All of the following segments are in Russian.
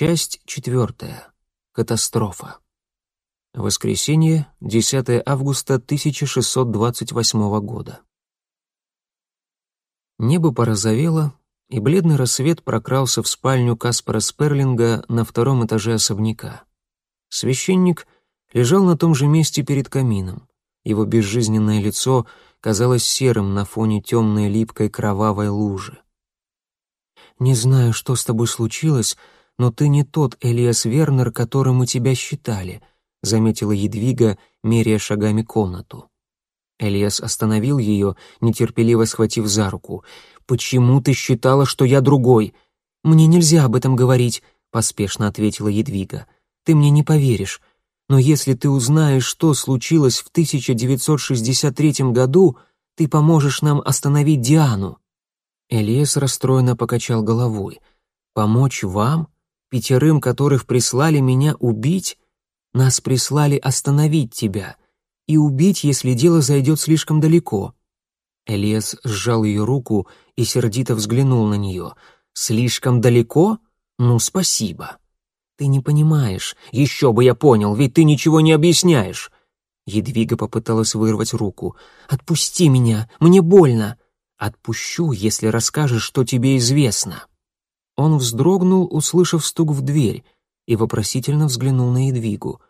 Часть четвертая. Катастрофа. Воскресенье, 10 августа 1628 года. Небо порозовело, и бледный рассвет прокрался в спальню Каспара Сперлинга на втором этаже особняка. Священник лежал на том же месте перед камином. Его безжизненное лицо казалось серым на фоне темной липкой кровавой лужи. «Не знаю, что с тобой случилось, но ты не тот Элиас Вернер, которым мы тебя считали», заметила Едвига, меряя шагами комнату. Элиас остановил ее, нетерпеливо схватив за руку. «Почему ты считала, что я другой?» «Мне нельзя об этом говорить», — поспешно ответила Едвига. «Ты мне не поверишь. Но если ты узнаешь, что случилось в 1963 году, ты поможешь нам остановить Диану». Элиас расстроенно покачал головой. «Помочь вам? Пятерым, которых прислали меня убить? Нас прислали остановить тебя и убить, если дело зайдет слишком далеко». Элиас сжал ее руку и сердито взглянул на нее. «Слишком далеко? Ну, спасибо». «Ты не понимаешь. Еще бы я понял, ведь ты ничего не объясняешь». Едвига попыталась вырвать руку. «Отпусти меня, мне больно». «Отпущу, если расскажешь, что тебе известно». Он вздрогнул, услышав стук в дверь, и вопросительно взглянул на Едвигу.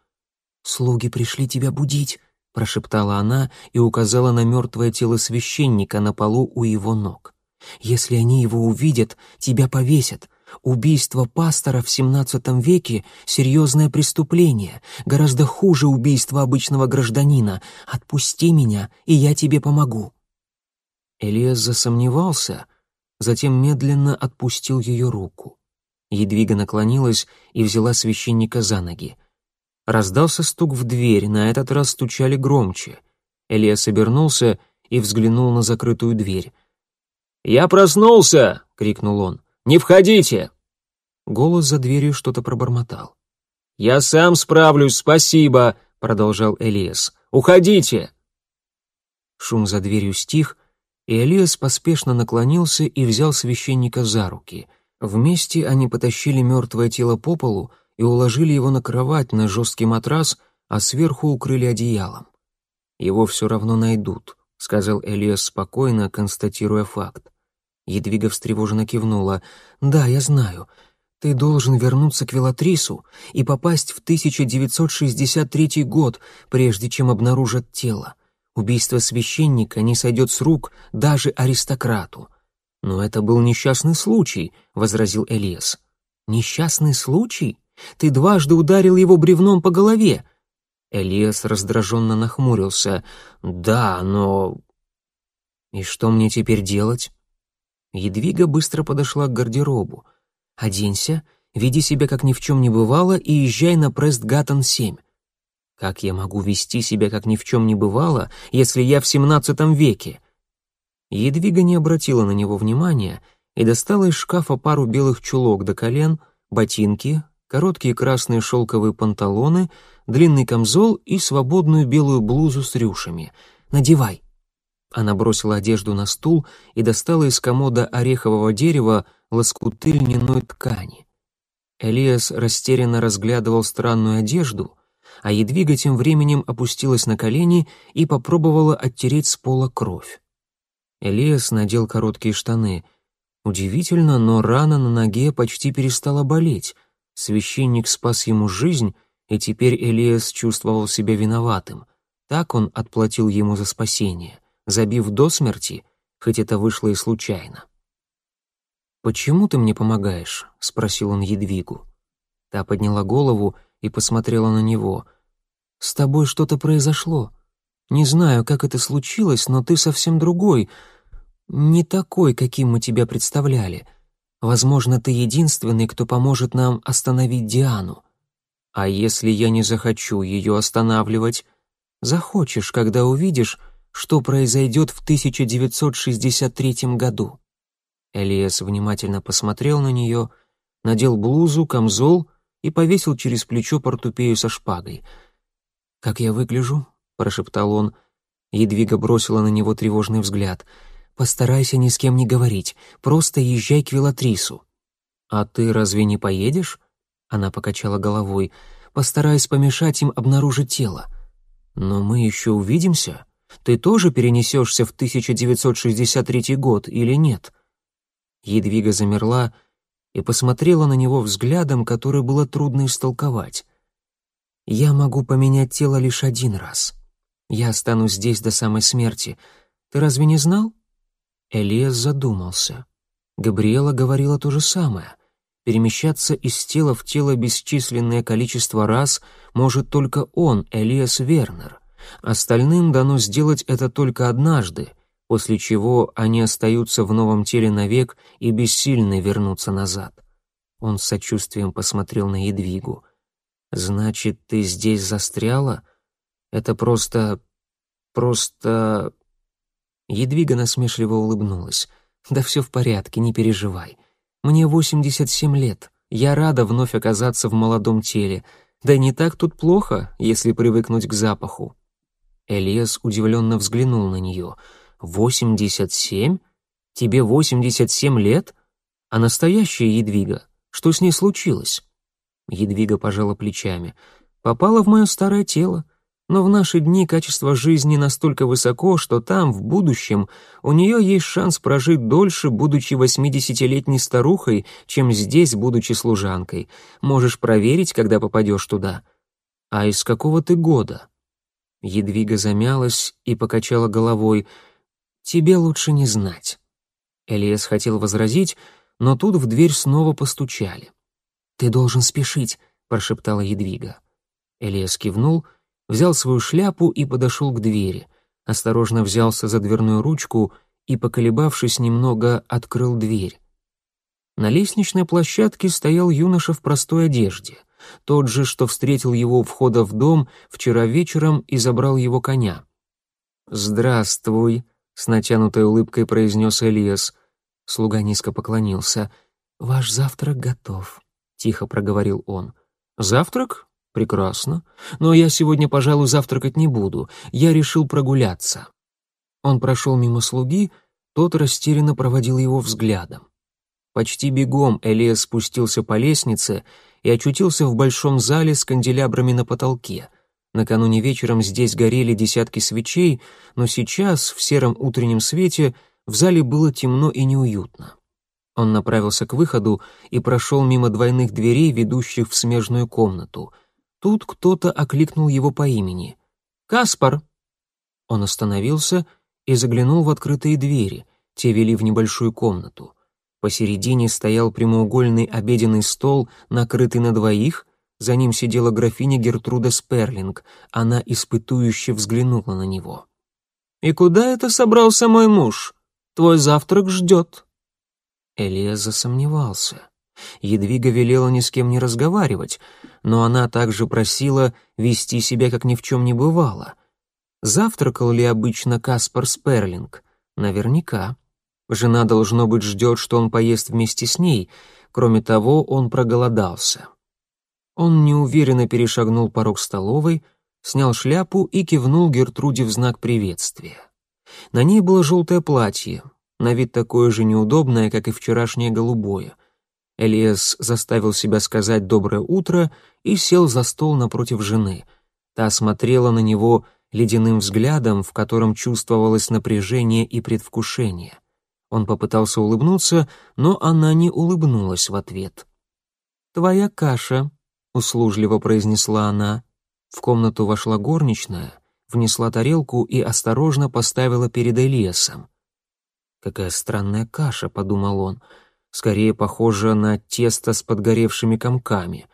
«Слуги пришли тебя будить», — прошептала она и указала на мертвое тело священника на полу у его ног. «Если они его увидят, тебя повесят. Убийство пастора в XVII веке — серьезное преступление, гораздо хуже убийства обычного гражданина. Отпусти меня, и я тебе помогу». Элиас засомневался, затем медленно отпустил ее руку. Едвига наклонилась и взяла священника за ноги. Раздался стук в дверь, на этот раз стучали громче. Элиас обернулся и взглянул на закрытую дверь. «Я проснулся!» — крикнул он. Не входите!» Голос за дверью что-то пробормотал. «Я сам справлюсь, спасибо!» — продолжал Элиас. «Уходите!» Шум за дверью стих, и Элиас поспешно наклонился и взял священника за руки. Вместе они потащили мертвое тело по полу и уложили его на кровать на жесткий матрас, а сверху укрыли одеялом. «Его все равно найдут», — сказал Элиас спокойно, констатируя факт. Едвига встревоженно кивнула. «Да, я знаю. Ты должен вернуться к Велатрису и попасть в 1963 год, прежде чем обнаружат тело. Убийство священника не сойдет с рук даже аристократу». «Но это был несчастный случай», — возразил Элиас. «Несчастный случай? Ты дважды ударил его бревном по голове». Элиас раздраженно нахмурился. «Да, но...» «И что мне теперь делать?» Едвига быстро подошла к гардеробу. «Оденься, веди себя как ни в чем не бывало и езжай на Престгаттон-7». «Как я могу вести себя как ни в чем не бывало, если я в семнадцатом веке?» Едвига не обратила на него внимания и достала из шкафа пару белых чулок до колен, ботинки, короткие красные шелковые панталоны, длинный камзол и свободную белую блузу с рюшами. «Надевай». Она бросила одежду на стул и достала из комода орехового дерева лоскуты льняной ткани. Элиас растерянно разглядывал странную одежду, а Едвига тем временем опустилась на колени и попробовала оттереть с пола кровь. Элиас надел короткие штаны. Удивительно, но рана на ноге почти перестала болеть. Священник спас ему жизнь, и теперь Элиас чувствовал себя виноватым. Так он отплатил ему за спасение — забив до смерти, хоть это вышло и случайно. «Почему ты мне помогаешь?» — спросил он Едвигу. Та подняла голову и посмотрела на него. «С тобой что-то произошло. Не знаю, как это случилось, но ты совсем другой, не такой, каким мы тебя представляли. Возможно, ты единственный, кто поможет нам остановить Диану. А если я не захочу ее останавливать? Захочешь, когда увидишь, что произойдет в 1963 году. Элиас внимательно посмотрел на нее, надел блузу, камзол и повесил через плечо портупею со шпагой. «Как я выгляжу?» — прошептал он. Едвига бросила на него тревожный взгляд. «Постарайся ни с кем не говорить, просто езжай к Велатрису». «А ты разве не поедешь?» Она покачала головой. «Постараюсь помешать им обнаружить тело». «Но мы еще увидимся? Ты тоже перенесешься в 1963 год или нет?» Едвига замерла и посмотрела на него взглядом, который было трудно истолковать. «Я могу поменять тело лишь один раз. Я останусь здесь до самой смерти. Ты разве не знал?» Элиас задумался. Габриэла говорила то же самое. Перемещаться из тела в тело бесчисленное количество раз может только он, Элиас Вернер. Остальным дано сделать это только однажды, после чего они остаются в новом теле навек и бессильны вернуться назад. Он с сочувствием посмотрел на Едвигу. «Значит, ты здесь застряла? Это просто... просто...» Едвига насмешливо улыбнулась. «Да все в порядке, не переживай. Мне 87 лет. Я рада вновь оказаться в молодом теле. Да не так тут плохо, если привыкнуть к запаху». Элиас удивленно взглянул на нее. «Восемьдесят семь? Тебе восемьдесят семь лет? А настоящая Едвига? Что с ней случилось?» Едвига пожала плечами. «Попала в мое старое тело. Но в наши дни качество жизни настолько высоко, что там, в будущем, у нее есть шанс прожить дольше, будучи восьмидесятилетней старухой, чем здесь, будучи служанкой. Можешь проверить, когда попадешь туда. А из какого ты года?» Едвига замялась и покачала головой. «Тебе лучше не знать». Элиас хотел возразить, но тут в дверь снова постучали. «Ты должен спешить», — прошептала Едвига. Элиас кивнул — взял свою шляпу и подошел к двери, осторожно взялся за дверную ручку и, поколебавшись немного, открыл дверь. На лестничной площадке стоял юноша в простой одежде, тот же, что встретил его у входа в дом вчера вечером и забрал его коня. «Здравствуй», — с натянутой улыбкой произнес Элиас. Слуга низко поклонился. «Ваш завтрак готов», — тихо проговорил он. «Завтрак? «Прекрасно. Но я сегодня, пожалуй, завтракать не буду. Я решил прогуляться». Он прошел мимо слуги, тот растерянно проводил его взглядом. Почти бегом Элиас спустился по лестнице и очутился в большом зале с канделябрами на потолке. Накануне вечером здесь горели десятки свечей, но сейчас, в сером утреннем свете, в зале было темно и неуютно. Он направился к выходу и прошел мимо двойных дверей, ведущих в смежную комнату — Тут кто-то окликнул его по имени. «Каспар!» Он остановился и заглянул в открытые двери, те вели в небольшую комнату. Посередине стоял прямоугольный обеденный стол, накрытый на двоих, за ним сидела графиня Гертруда Сперлинг, она испытующе взглянула на него. «И куда это собрался мой муж? Твой завтрак ждет». Элия засомневался. Едвига велела ни с кем не разговаривать, но она также просила вести себя, как ни в чем не бывало. Завтракал ли обычно Каспар Сперлинг? Наверняка. Жена, должно быть, ждет, что он поест вместе с ней. Кроме того, он проголодался. Он неуверенно перешагнул порог столовой, снял шляпу и кивнул Гертруде в знак приветствия. На ней было желтое платье, на вид такое же неудобное, как и вчерашнее голубое — Элиас заставил себя сказать «доброе утро» и сел за стол напротив жены. Та смотрела на него ледяным взглядом, в котором чувствовалось напряжение и предвкушение. Он попытался улыбнуться, но она не улыбнулась в ответ. «Твоя каша», — услужливо произнесла она. В комнату вошла горничная, внесла тарелку и осторожно поставила перед Элиасом. «Какая странная каша», — подумал он, — скорее похоже на тесто с подгоревшими комками.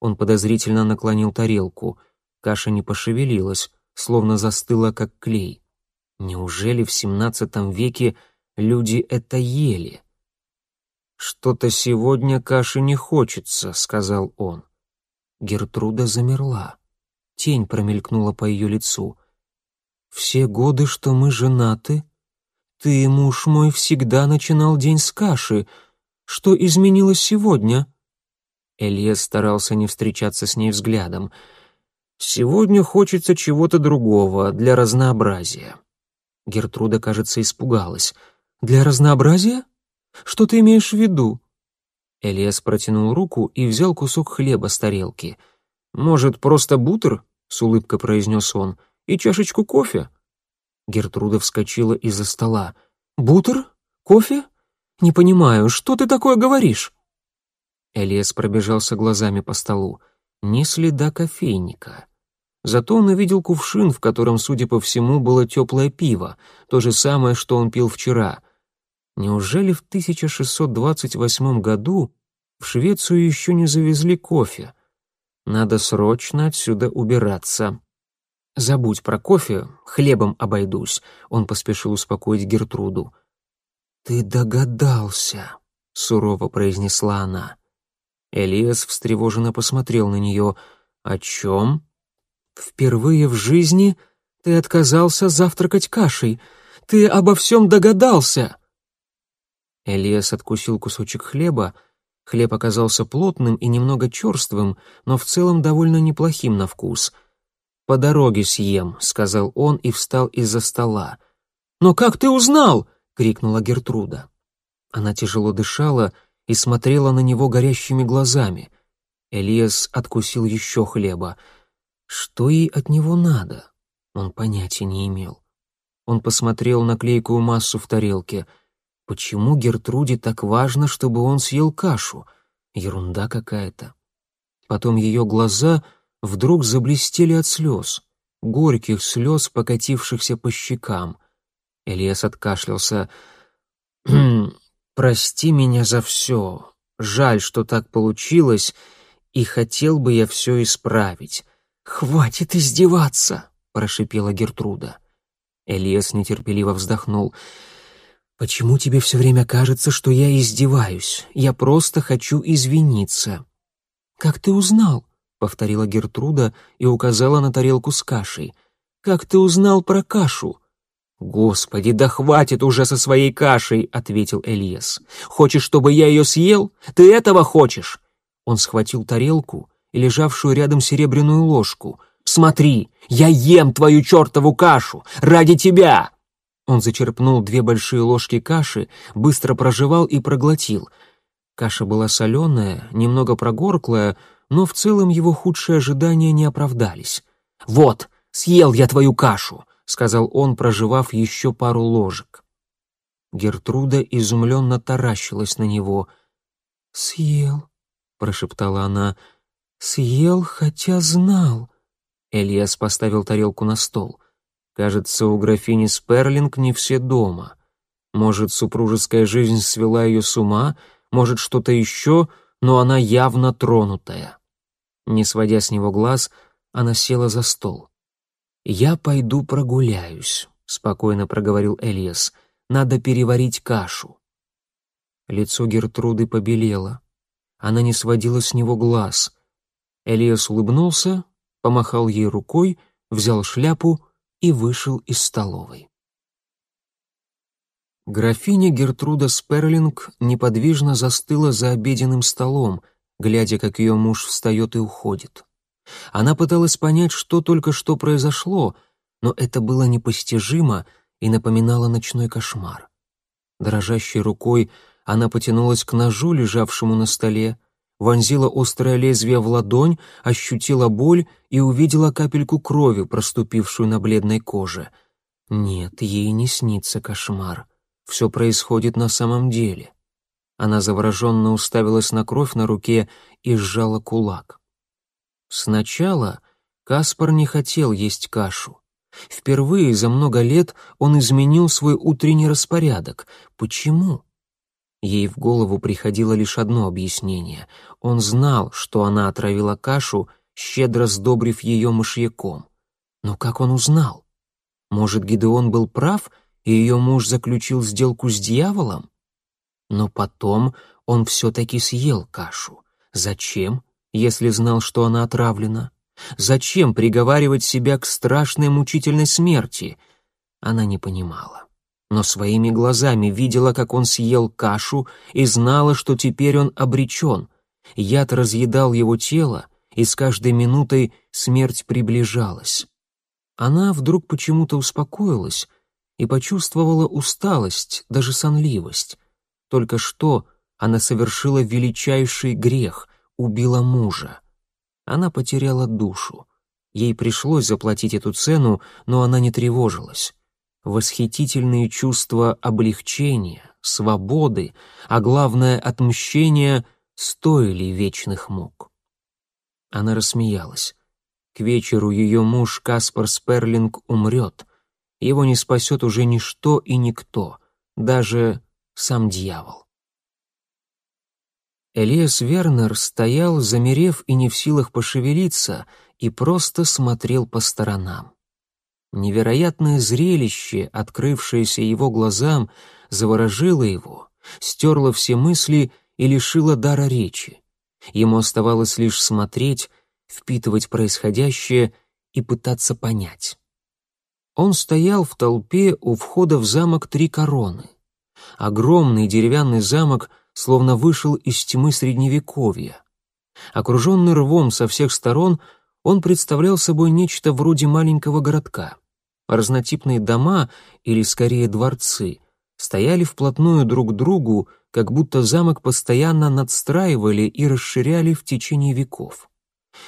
Он подозрительно наклонил тарелку. Каша не пошевелилась, словно застыла, как клей. Неужели в XVII веке люди это ели? «Что-то сегодня каши не хочется», — сказал он. Гертруда замерла. Тень промелькнула по ее лицу. «Все годы, что мы женаты, ты, муж мой, всегда начинал день с каши», что изменилось сегодня?» Элиас старался не встречаться с ней взглядом. «Сегодня хочется чего-то другого, для разнообразия». Гертруда, кажется, испугалась. «Для разнообразия? Что ты имеешь в виду?» Элиас протянул руку и взял кусок хлеба с тарелки. «Может, просто бутер?» — с улыбкой произнес он. «И чашечку кофе?» Гертруда вскочила из-за стола. «Бутер? Кофе? Не понимаю, что ты такое говоришь?» Элиас пробежался глазами по столу. Ни следа кофейника. Зато он увидел кувшин, в котором, судя по всему, было теплое пиво, то же самое, что он пил вчера. Неужели в 1628 году в Швецию еще не завезли кофе? Надо срочно отсюда убираться. «Забудь про кофе, хлебом обойдусь», — он поспешил успокоить Гертруду. «Ты догадался», — сурово произнесла она. Элиас встревоженно посмотрел на нее. «О чем?» «Впервые в жизни ты отказался завтракать кашей. Ты обо всем догадался!» Элиас откусил кусочек хлеба. Хлеб оказался плотным и немного черствым, но в целом довольно неплохим на вкус. «По дороге съем», — сказал он и встал из-за стола. «Но как ты узнал?» — крикнула Гертруда. Она тяжело дышала и смотрела на него горящими глазами. Элиас откусил еще хлеба. Что ей от него надо? Он понятия не имел. Он посмотрел на клейкую массу в тарелке. Почему Гертруде так важно, чтобы он съел кашу? Ерунда какая-то. Потом ее глаза вдруг заблестели от слез, горьких слез, покатившихся по щекам. Элиас откашлялся. «Хм, «Прости меня за все. Жаль, что так получилось, и хотел бы я все исправить. «Хватит издеваться!» — прошипела Гертруда. Элиас нетерпеливо вздохнул. «Почему тебе все время кажется, что я издеваюсь? Я просто хочу извиниться». «Как ты узнал?» — повторила Гертруда и указала на тарелку с кашей. «Как ты узнал про кашу?» «Господи, да хватит уже со своей кашей!» — ответил Элиас. «Хочешь, чтобы я ее съел? Ты этого хочешь?» Он схватил тарелку и лежавшую рядом серебряную ложку. «Смотри, я ем твою чертову кашу! Ради тебя!» Он зачерпнул две большие ложки каши, быстро прожевал и проглотил. Каша была соленая, немного прогорклая, но в целом его худшие ожидания не оправдались. «Вот, съел я твою кашу!» — сказал он, прожевав еще пару ложек. Гертруда изумленно таращилась на него. «Съел», — прошептала она, Съел, хотя знал. Элиас поставил тарелку на стол. Кажется, у графини Сперлинг не все дома. Может, супружеская жизнь свела ее с ума, может, что-то еще, но она явно тронутая. Не сводя с него глаз, она села за стол. «Я пойду прогуляюсь», — спокойно проговорил Элиас. «Надо переварить кашу». Лицо Гертруды побелело. Она не сводила с него глаз. Элиас улыбнулся, помахал ей рукой, взял шляпу и вышел из столовой. Графиня Гертруда Сперлинг неподвижно застыла за обеденным столом, глядя, как ее муж встает и уходит. Она пыталась понять, что только что произошло, но это было непостижимо и напоминало ночной кошмар. Дрожащей рукой она потянулась к ножу, лежавшему на столе, вонзила острое лезвие в ладонь, ощутила боль и увидела капельку крови, проступившую на бледной коже. Нет, ей не снится кошмар. Все происходит на самом деле. Она завороженно уставилась на кровь на руке и сжала кулак. Сначала Каспар не хотел есть кашу. Впервые за много лет он изменил свой утренний распорядок. Почему? Ей в голову приходило лишь одно объяснение. Он знал, что она отравила кашу, щедро сдобрив ее мышьяком. Но как он узнал? Может, Гидеон был прав, и ее муж заключил сделку с дьяволом? Но потом он все-таки съел кашу. Зачем, если знал, что она отравлена? Зачем приговаривать себя к страшной мучительной смерти? Она не понимала но своими глазами видела, как он съел кашу и знала, что теперь он обречен. Яд разъедал его тело, и с каждой минутой смерть приближалась. Она вдруг почему-то успокоилась и почувствовала усталость, даже сонливость. Только что Она совершила величайший грех, убила мужа. Она потеряла душу. Ей пришлось заплатить эту цену, но она не тревожилась. Восхитительные чувства облегчения, свободы, а главное — отмщения стоили вечных мук. Она рассмеялась. К вечеру ее муж Каспар Сперлинг умрет. Его не спасет уже ничто и никто, даже сам дьявол. Элиас Вернер стоял, замерев и не в силах пошевелиться, и просто смотрел по сторонам. Невероятное зрелище, открывшееся его глазам, заворожило его, стерло все мысли и лишило дара речи. Ему оставалось лишь смотреть, впитывать происходящее и пытаться понять. Он стоял в толпе у входа в замок Три Короны. Огромный деревянный замок словно вышел из тьмы Средневековья. Окруженный рвом со всех сторон, он представлял собой нечто вроде маленького городка. Разнотипные дома, или скорее дворцы, стояли вплотную друг к другу, как будто замок постоянно надстраивали и расширяли в течение веков.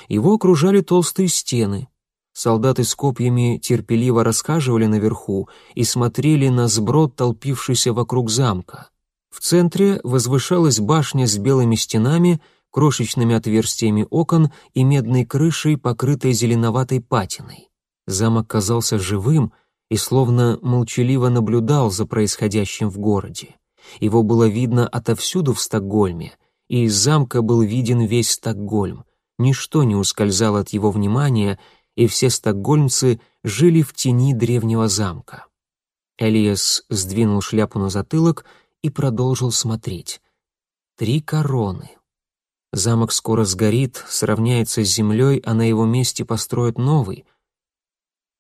Его окружали толстые стены. Солдаты с копьями терпеливо рассказывали наверху и смотрели на сброд, толпившийся вокруг замка. В центре возвышалась башня с белыми стенами, крошечными отверстиями окон и медной крышей, покрытой зеленоватой патиной. Замок казался живым и словно молчаливо наблюдал за происходящим в городе. Его было видно отовсюду в Стокгольме, и из замка был виден весь Стокгольм. Ничто не ускользало от его внимания, и все стокгольмцы жили в тени древнего замка. Элиас сдвинул шляпу на затылок и продолжил смотреть. Три короны. Замок скоро сгорит, сравняется с землей, а на его месте построят новый.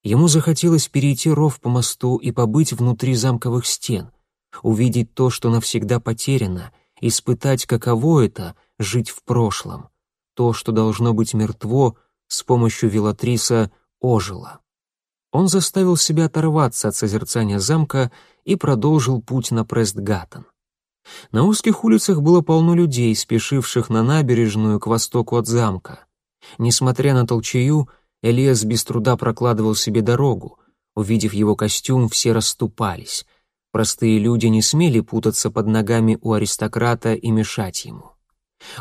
Ему захотелось перейти ров по мосту и побыть внутри замковых стен, увидеть то, что навсегда потеряно, испытать, каково это — жить в прошлом. То, что должно быть мертво, с помощью Вилатриса ожило. Он заставил себя оторваться от созерцания замка и продолжил путь на Престгаттен. На узких улицах было полно людей, спешивших на набережную к востоку от замка. Несмотря на толчею, Элиас без труда прокладывал себе дорогу. Увидев его костюм, все расступались. Простые люди не смели путаться под ногами у аристократа и мешать ему.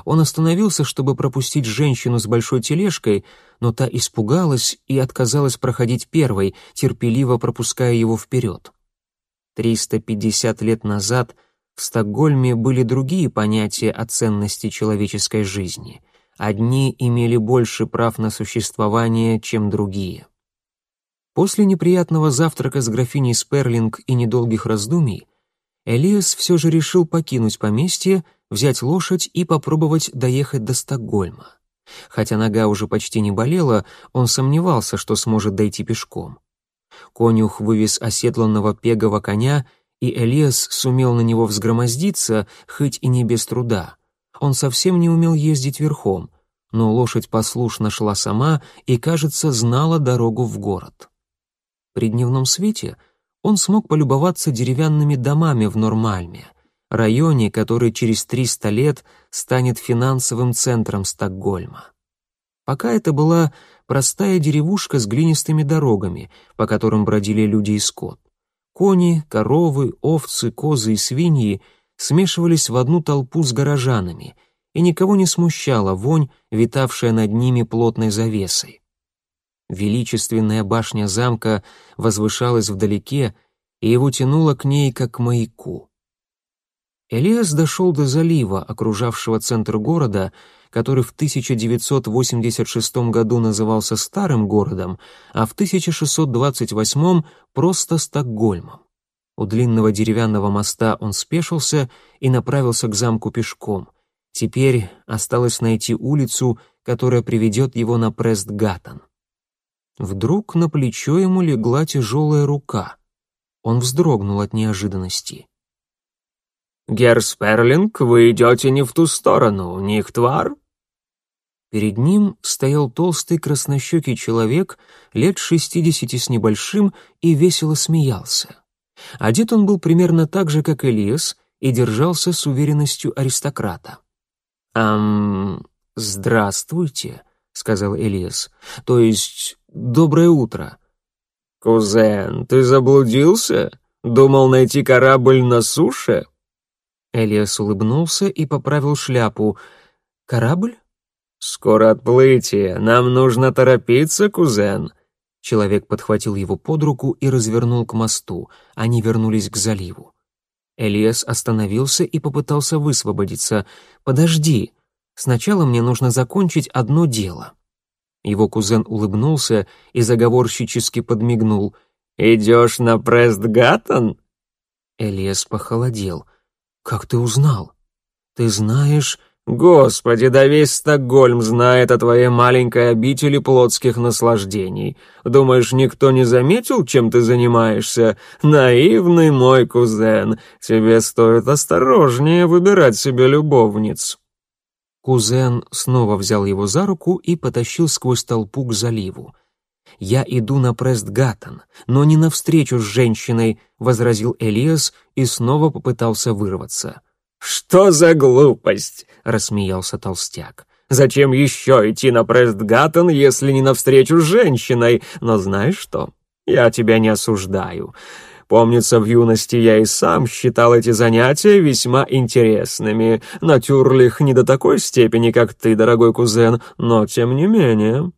Он остановился, чтобы пропустить женщину с большой тележкой, но та испугалась и отказалась проходить первой, терпеливо пропуская его вперед. 350 лет назад в Стокгольме были другие понятия о ценности человеческой жизни. Одни имели больше прав на существование, чем другие. После неприятного завтрака с графиней Сперлинг и недолгих раздумий Элиас все же решил покинуть поместье, взять лошадь и попробовать доехать до Стокгольма. Хотя нога уже почти не болела, он сомневался, что сможет дойти пешком. Конюх вывез оседланного пегого коня, и Элиас сумел на него взгромоздиться, хоть и не без труда. Он совсем не умел ездить верхом, но лошадь послушно шла сама и, кажется, знала дорогу в город. При дневном свете он смог полюбоваться деревянными домами в Нормальме, районе, который через 300 лет станет финансовым центром Стокгольма. Пока это была простая деревушка с глинистыми дорогами, по которым бродили люди и скот. Кони, коровы, овцы, козы и свиньи смешивались в одну толпу с горожанами, и никого не смущала вонь, витавшая над ними плотной завесой. Величественная башня замка возвышалась вдалеке, и его тянуло к ней, как к маяку. Элиас дошел до залива, окружавшего центр города, который в 1986 году назывался Старым городом, а в 1628 просто Стокгольмом. У длинного деревянного моста он спешился и направился к замку пешком. Теперь осталось найти улицу, которая приведет его на Престгаттен. Вдруг на плечо ему легла тяжелая рука. Он вздрогнул от неожиданности. «Герр Сперлинг, вы идете не в ту сторону, не в твар?» Перед ним стоял толстый краснощекий человек лет шестидесяти с небольшим и весело смеялся. Одет он был примерно так же, как Элиас, и держался с уверенностью аристократа. «Ам, здравствуйте», — сказал Элиас. «То есть, доброе утро». «Кузен, ты заблудился? Думал найти корабль на суше?» Элиас улыбнулся и поправил шляпу. «Корабль?» «Скоро отплытие. Нам нужно торопиться, кузен». Человек подхватил его под руку и развернул к мосту. Они вернулись к заливу. Элиас остановился и попытался высвободиться. «Подожди. Сначала мне нужно закончить одно дело». Его кузен улыбнулся и заговорщически подмигнул. «Идешь на Престгаттон?» Элиас похолодел. «Как ты узнал? Ты знаешь...» «Господи, да весь Стокгольм знает о твоей маленькой обители плотских наслаждений. Думаешь, никто не заметил, чем ты занимаешься? Наивный мой кузен, тебе стоит осторожнее выбирать себе любовниц». Кузен снова взял его за руку и потащил сквозь толпу к заливу. «Я иду на Престгаттон, но не навстречу с женщиной», — возразил Элиас и снова попытался вырваться. «Что за глупость?» — рассмеялся толстяк. «Зачем еще идти на Престгаттон, если не навстречу с женщиной? Но знаешь что? Я тебя не осуждаю. Помнится, в юности я и сам считал эти занятия весьма интересными. Натюрлих не до такой степени, как ты, дорогой кузен, но тем не менее».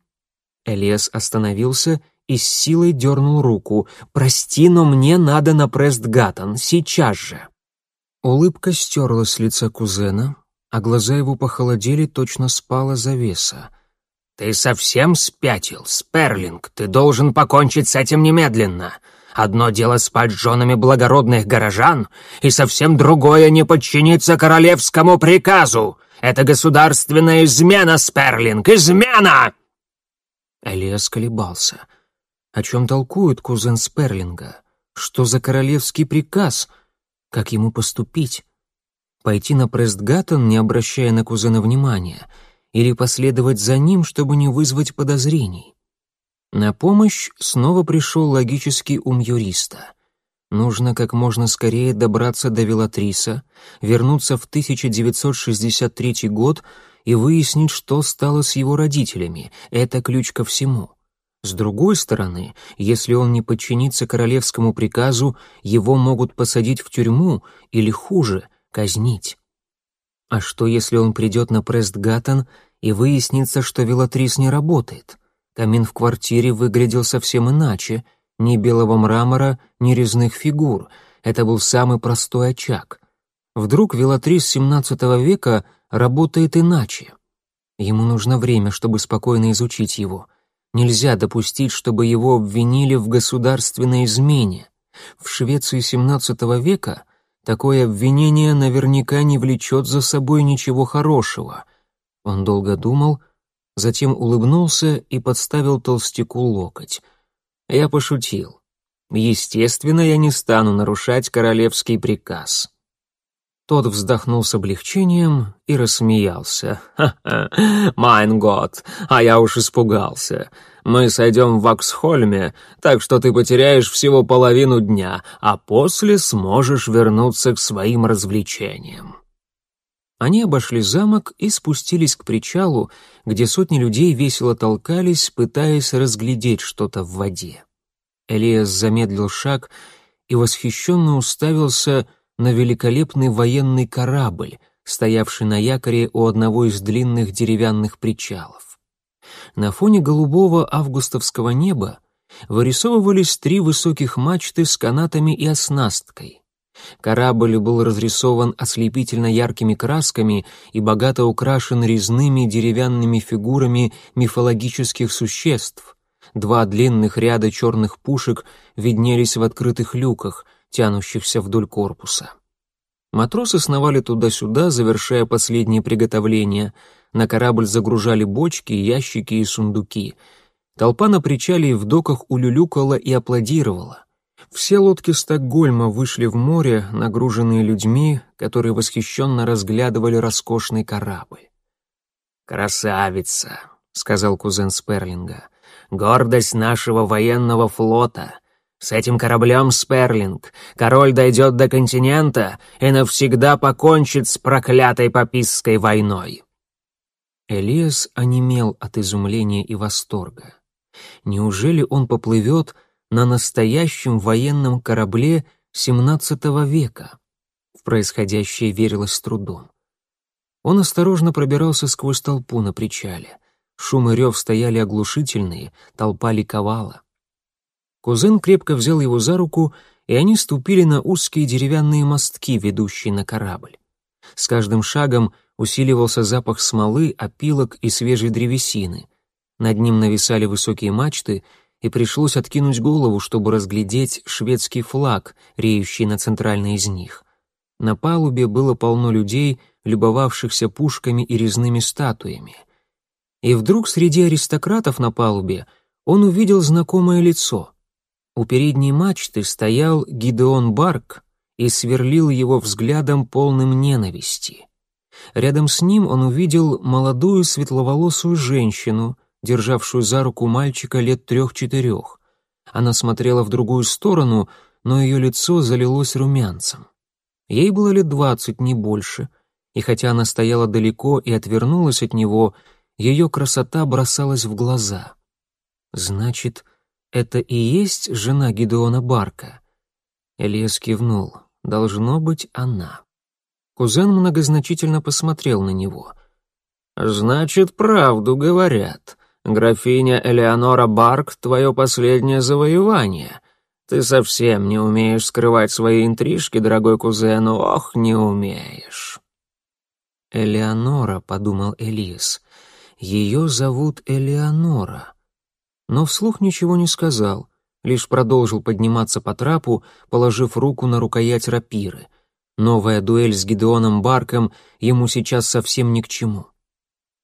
Элиас остановился и с силой дернул руку. «Прости, но мне надо на Престгаттон, сейчас же!» Улыбка стерлась с лица кузена, а глаза его похолодели, точно спала завеса. «Ты совсем спятил, Сперлинг, ты должен покончить с этим немедленно!» Одно дело спать с женами благородных горожан, и совсем другое не подчиниться королевскому приказу. Это государственная измена, Сперлинг, измена!» Элиас колебался. О чем толкует кузен Сперлинга? Что за королевский приказ? Как ему поступить? Пойти на Престгаттон, не обращая на кузена внимания, или последовать за ним, чтобы не вызвать подозрений? На помощь снова пришел логический ум юриста. Нужно как можно скорее добраться до Велатриса, вернуться в 1963 год и выяснить, что стало с его родителями. Это ключ ко всему. С другой стороны, если он не подчинится королевскому приказу, его могут посадить в тюрьму или, хуже, казнить. А что, если он придет на Престгаттон и выяснится, что Велатрис не работает? Камин в квартире выглядел совсем иначе. Ни белого мрамора, ни резных фигур. Это был самый простой очаг. Вдруг велатрис XVII века работает иначе. Ему нужно время, чтобы спокойно изучить его. Нельзя допустить, чтобы его обвинили в государственной измене. В Швеции XVII века такое обвинение наверняка не влечет за собой ничего хорошего. Он долго думал, затем улыбнулся и подставил толстяку локоть. Я пошутил. Естественно, я не стану нарушать королевский приказ. Тот вздохнул с облегчением и рассмеялся. «Ха-ха, майн год, а я уж испугался. Мы сойдем в Ваксхольме, так что ты потеряешь всего половину дня, а после сможешь вернуться к своим развлечениям». Они обошли замок и спустились к причалу, где сотни людей весело толкались, пытаясь разглядеть что-то в воде. Элиас замедлил шаг и восхищенно уставился на великолепный военный корабль, стоявший на якоре у одного из длинных деревянных причалов. На фоне голубого августовского неба вырисовывались три высоких мачты с канатами и оснасткой. Корабль был разрисован ослепительно яркими красками и богато украшен резными деревянными фигурами мифологических существ. Два длинных ряда черных пушек виднелись в открытых люках, тянущихся вдоль корпуса. Матросы сновали туда-сюда, завершая последние приготовления. На корабль загружали бочки, ящики и сундуки. Толпа на причале и в доках улюлюкала и аплодировала. Все лодки Стокгольма вышли в море, нагруженные людьми, которые восхищенно разглядывали роскошный корабль. «Красавица», — сказал кузен Сперлинга, — «гордость нашего военного флота. С этим кораблем Сперлинг король дойдет до континента и навсегда покончит с проклятой папистской войной». Элиас онемел от изумления и восторга. Неужели он поплывет на настоящем военном корабле XVII века? В происходящее верилось с трудом. Он осторожно пробирался сквозь толпу на причале. Шум и рев стояли оглушительные, толпа ликовала. Кузен крепко взял его за руку, и они ступили на узкие деревянные мостки, ведущие на корабль. С каждым шагом усиливался запах смолы, опилок и свежей древесины. Над ним нависали высокие мачты, и пришлось откинуть голову, чтобы разглядеть шведский флаг, реющий на центральной из них. На палубе было полно людей, любовавшихся пушками и резными статуями. И вдруг среди аристократов на палубе он увидел знакомое лицо. У передней мачты стоял Гидеон Барк и сверлил его взглядом полным ненависти. Рядом с ним он увидел молодую светловолосую женщину, державшую за руку мальчика лет трех-четырех. Она смотрела в другую сторону, но ее лицо залилось румянцем. Ей было лет двадцать, не больше, и хотя она стояла далеко и отвернулась от него, ее красота бросалась в глаза. Значит, это и есть жена Гидеона Барка? Элиас кивнул. Должно быть она. Кузен многозначительно посмотрел на него. «Значит, правду говорят. Графиня Элеонора Барк — твое последнее завоевание. Ты совсем не умеешь скрывать свои интрижки, дорогой кузен, ох, не умеешь». «Элеонора», — подумал Элис, — «ее зовут Элеонора». Но вслух ничего не сказал, лишь продолжил подниматься по трапу, положив руку на рукоять рапиры. Новая дуэль с Гидеоном Барком ему сейчас совсем ни к чему.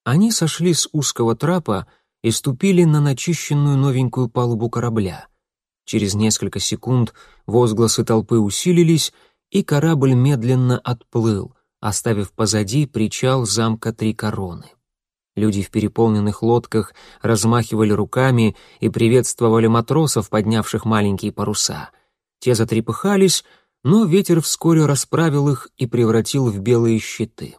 Они сошли с узкого трапа и ступили на начищенную новенькую палубу корабля. Через несколько секунд возгласы толпы усилились, и корабль медленно отплыл, оставив позади причал замка Три Короны. Люди в переполненных лодках размахивали руками и приветствовали матросов, поднявших маленькие паруса. Те затрепыхались, но ветер вскоре расправил их и превратил в белые щиты.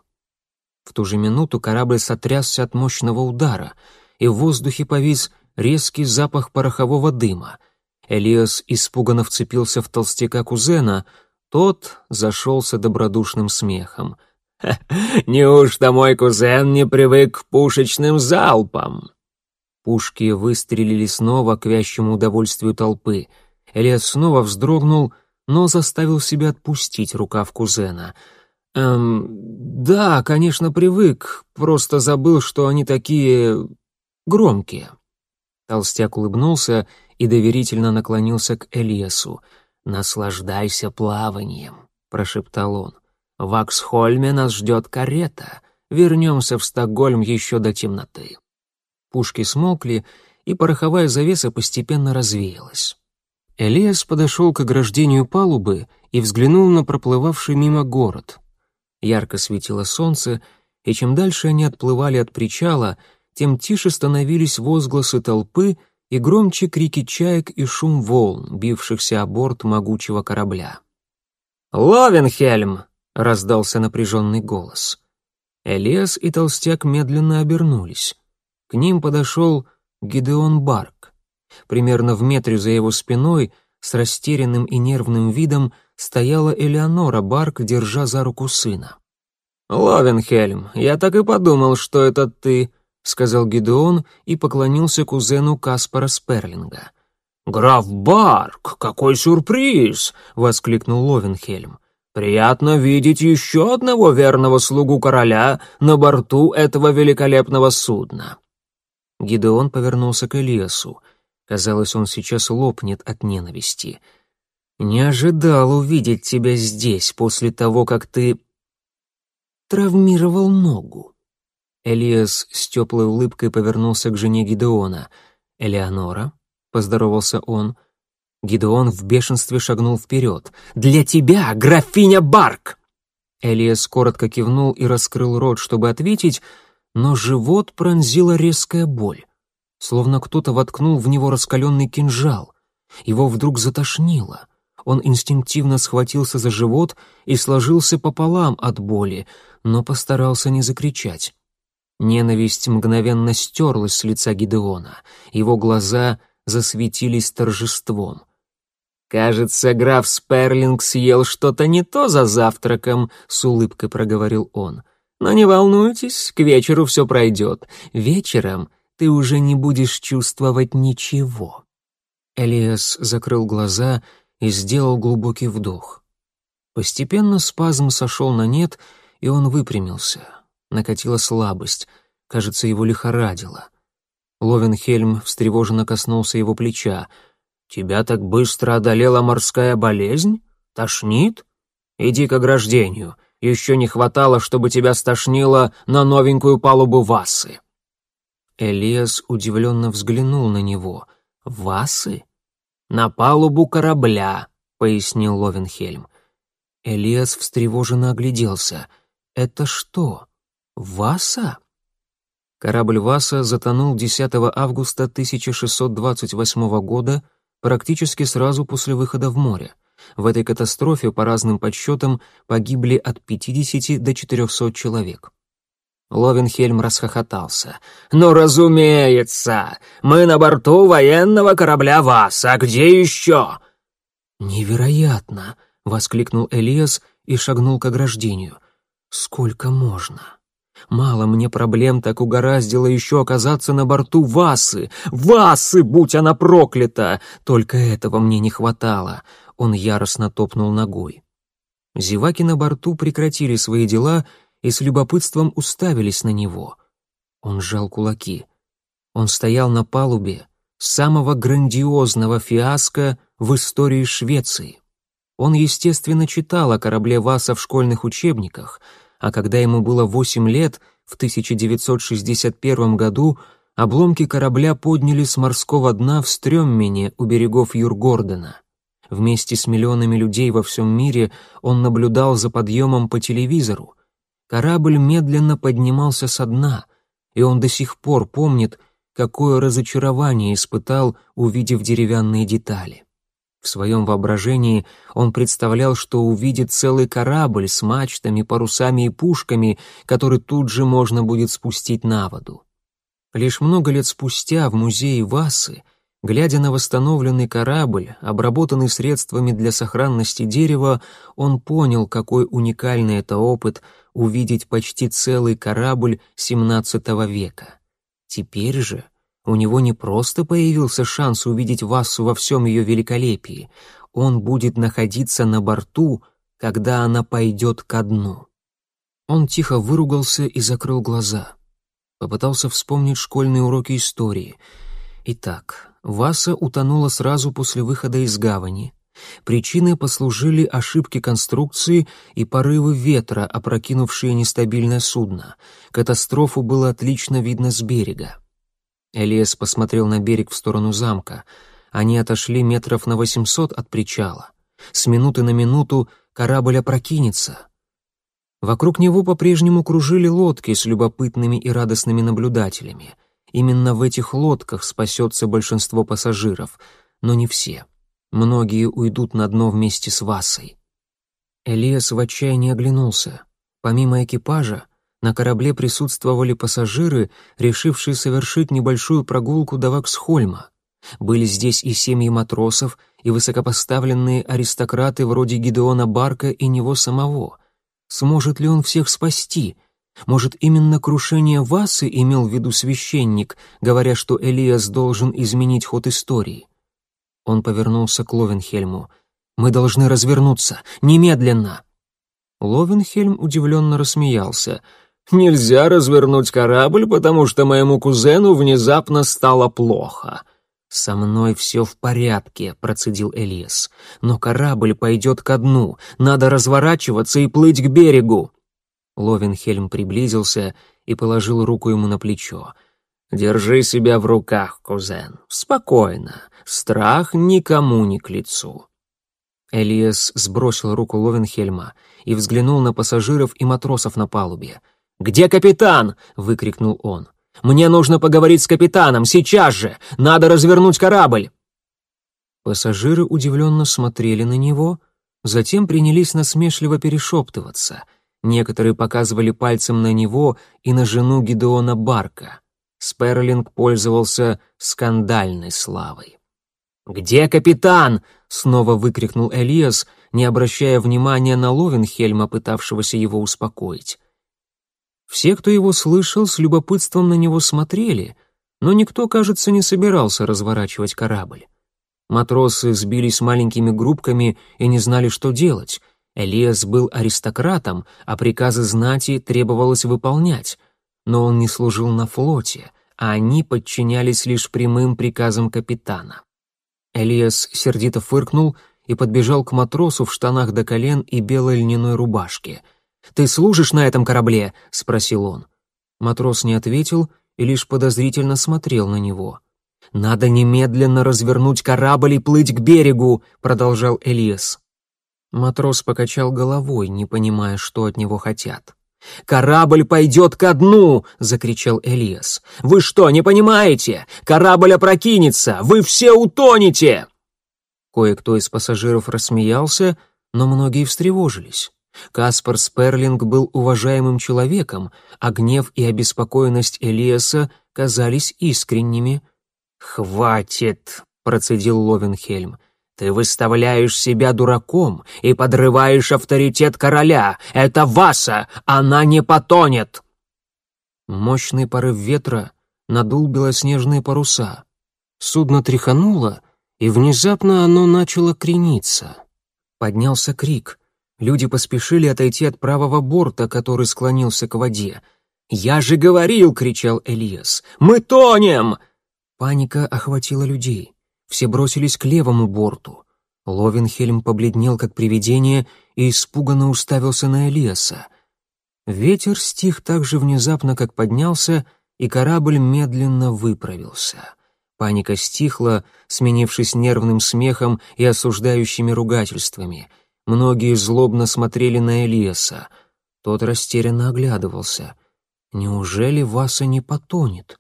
В ту же минуту корабль сотрясся от мощного удара, и в воздухе повис резкий запах порохового дыма — Элиас испуганно вцепился в толстяка кузена, тот зашелся добродушным смехом. «Неужто мой кузен не привык к пушечным залпам?» Пушки выстрелили снова к вящему удовольствию толпы. Элиас снова вздрогнул, но заставил себя отпустить рукав кузена. «Эм, да, конечно, привык, просто забыл, что они такие... громкие». Толстяк улыбнулся и доверительно наклонился к Элиасу. «Наслаждайся плаванием», — прошептал он. «В Аксхольме нас ждет карета. Вернемся в Стокгольм еще до темноты». Пушки смолкли, и пороховая завеса постепенно развеялась. Элиас подошел к ограждению палубы и взглянул на проплывавший мимо город. Ярко светило солнце, и чем дальше они отплывали от причала, тем тише становились возгласы толпы — и громче крики чаек и шум волн, бившихся о борт могучего корабля. «Ловенхельм!» — раздался напряженный голос. Элиас и Толстяк медленно обернулись. К ним подошел Гидеон Барк. Примерно в метре за его спиной, с растерянным и нервным видом, стояла Элеонора Барк, держа за руку сына. «Ловенхельм, я так и подумал, что это ты», — сказал Гидеон и поклонился кузену Каспара Сперлинга. «Граф Барк, какой сюрприз!» — воскликнул Ловенхельм. «Приятно видеть еще одного верного слугу короля на борту этого великолепного судна». Гидеон повернулся к Элиасу. Казалось, он сейчас лопнет от ненависти. «Не ожидал увидеть тебя здесь после того, как ты...» «Травмировал ногу», Элиас с теплой улыбкой повернулся к жене Гидеона. «Элеонора?» — поздоровался он. Гидеон в бешенстве шагнул вперед. «Для тебя, графиня Барк!» Элиас коротко кивнул и раскрыл рот, чтобы ответить, но живот пронзила резкая боль. Словно кто-то воткнул в него раскаленный кинжал. Его вдруг затошнило. Он инстинктивно схватился за живот и сложился пополам от боли, но постарался не закричать. Ненависть мгновенно стерлась с лица Гидеона. Его глаза засветились торжеством. «Кажется, граф Сперлинг съел что-то не то за завтраком», — с улыбкой проговорил он. «Но не волнуйтесь, к вечеру все пройдет. Вечером ты уже не будешь чувствовать ничего». Элиас закрыл глаза и сделал глубокий вдох. Постепенно спазм сошел на нет, и он выпрямился. Накатила слабость, кажется, его лихорадило. Ловенхельм встревоженно коснулся его плеча. «Тебя так быстро одолела морская болезнь? Тошнит? Иди к ограждению. Еще не хватало, чтобы тебя стошнило на новенькую палубу Васы». Элиас удивленно взглянул на него. «Васы?» «На палубу корабля», — пояснил Ловенхельм. Элиас встревоженно огляделся. «Это что, Васа?» Корабль «Васа» затонул 10 августа 1628 года, практически сразу после выхода в море. В этой катастрофе, по разным подсчетам, погибли от 50 до 400 человек. Ловенхельм расхохотался. «Ну, разумеется! Мы на борту военного корабля «Вас», а где еще?» «Невероятно!» — воскликнул Элиас и шагнул к ограждению. «Сколько можно?» Мало мне проблем так угораздило еще оказаться на борту Васы. Васы, будь она проклята! Только этого мне не хватало. Он яростно топнул ногой. Зеваки на борту прекратили свои дела и с любопытством уставились на него. Он сжал кулаки. Он стоял на палубе самого грандиозного фиаско в истории Швеции. Он, естественно, читал о корабле Васа в школьных учебниках, а когда ему было восемь лет, в 1961 году, обломки корабля подняли с морского дна в Стрёммене у берегов Юргордена. Вместе с миллионами людей во всем мире он наблюдал за подъемом по телевизору — Корабль медленно поднимался со дна, и он до сих пор помнит, какое разочарование испытал, увидев деревянные детали. В своем воображении он представлял, что увидит целый корабль с мачтами, парусами и пушками, который тут же можно будет спустить на воду. Лишь много лет спустя в музее Васы, глядя на восстановленный корабль, обработанный средствами для сохранности дерева, он понял, какой уникальный это опыт — увидеть почти целый корабль XVII века. Теперь же у него не просто появился шанс увидеть Вассу во всем ее великолепии, он будет находиться на борту, когда она пойдет ко дну. Он тихо выругался и закрыл глаза. Попытался вспомнить школьные уроки истории. Итак, Васа утонула сразу после выхода из гавани. Причиной послужили ошибки конструкции и порывы ветра, опрокинувшие нестабильное судно. Катастрофу было отлично видно с берега. Элиас посмотрел на берег в сторону замка. Они отошли метров на восемьсот от причала. С минуты на минуту корабль опрокинется. Вокруг него по-прежнему кружили лодки с любопытными и радостными наблюдателями. Именно в этих лодках спасется большинство пассажиров, но не все. Многие уйдут на дно вместе с Васой. Элиас в отчаянии оглянулся. Помимо экипажа, на корабле присутствовали пассажиры, решившие совершить небольшую прогулку до Ваксхольма. Были здесь и семьи матросов, и высокопоставленные аристократы вроде Гидеона Барка и него самого. Сможет ли он всех спасти? Может, именно крушение Васы имел в виду священник, говоря, что Элиас должен изменить ход истории? Он повернулся к Ловенхельму. «Мы должны развернуться! Немедленно!» Ловенхельм удивленно рассмеялся. «Нельзя развернуть корабль, потому что моему кузену внезапно стало плохо». «Со мной все в порядке», — процедил Элиас. «Но корабль пойдет ко дну. Надо разворачиваться и плыть к берегу». Ловенхельм приблизился и положил руку ему на плечо. «Держи себя в руках, кузен. Спокойно. Страх никому не к лицу». Элиас сбросил руку Ловенхельма и взглянул на пассажиров и матросов на палубе. «Где капитан?» — выкрикнул он. «Мне нужно поговорить с капитаном, сейчас же! Надо развернуть корабль!» Пассажиры удивленно смотрели на него, затем принялись насмешливо перешептываться. Некоторые показывали пальцем на него и на жену Гидеона Барка. Сперлинг пользовался скандальной славой. «Где капитан?» — снова выкрикнул Элиас, не обращая внимания на Ловенхельма, пытавшегося его успокоить. Все, кто его слышал, с любопытством на него смотрели, но никто, кажется, не собирался разворачивать корабль. Матросы сбились маленькими группками и не знали, что делать. Элиас был аристократом, а приказы знати требовалось выполнять — но он не служил на флоте, а они подчинялись лишь прямым приказам капитана. Элиас сердито фыркнул и подбежал к матросу в штанах до колен и белой льняной рубашке. «Ты служишь на этом корабле?» — спросил он. Матрос не ответил и лишь подозрительно смотрел на него. «Надо немедленно развернуть корабль и плыть к берегу», — продолжал Элиас. Матрос покачал головой, не понимая, что от него хотят. «Корабль пойдет ко дну!» — закричал Элиас. «Вы что, не понимаете? Корабль опрокинется! Вы все утонете!» Кое-кто из пассажиров рассмеялся, но многие встревожились. Каспар Сперлинг был уважаемым человеком, а гнев и обеспокоенность Элиаса казались искренними. «Хватит!» — процедил Ловенхельм. Ты выставляешь себя дураком и подрываешь авторитет короля. Это Васа, она не потонет!» Мощный порыв ветра надул белоснежные паруса. Судно тряхануло, и внезапно оно начало крениться. Поднялся крик. Люди поспешили отойти от правого борта, который склонился к воде. «Я же говорил!» — кричал Элиас. «Мы тонем!» Паника охватила людей. Все бросились к левому борту. Ловенхельм побледнел, как привидение, и испуганно уставился на Элиаса. Ветер стих так же внезапно, как поднялся, и корабль медленно выправился. Паника стихла, сменившись нервным смехом и осуждающими ругательствами. Многие злобно смотрели на Элиаса. Тот растерянно оглядывался. Неужели Васа не потонет?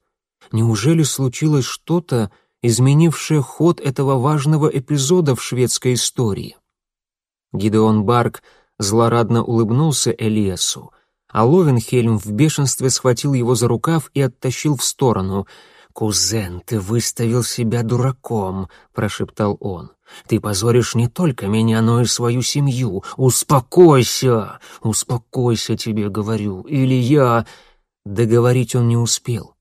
Неужели случилось что-то, изменившее ход этого важного эпизода в шведской истории. Гидеон Барк злорадно улыбнулся Элиасу, а Ловенхельм в бешенстве схватил его за рукав и оттащил в сторону. «Кузен, ты выставил себя дураком», — прошептал он. «Ты позоришь не только меня, но и свою семью. Успокойся! Успокойся, тебе говорю, или я...» Договорить он не успел.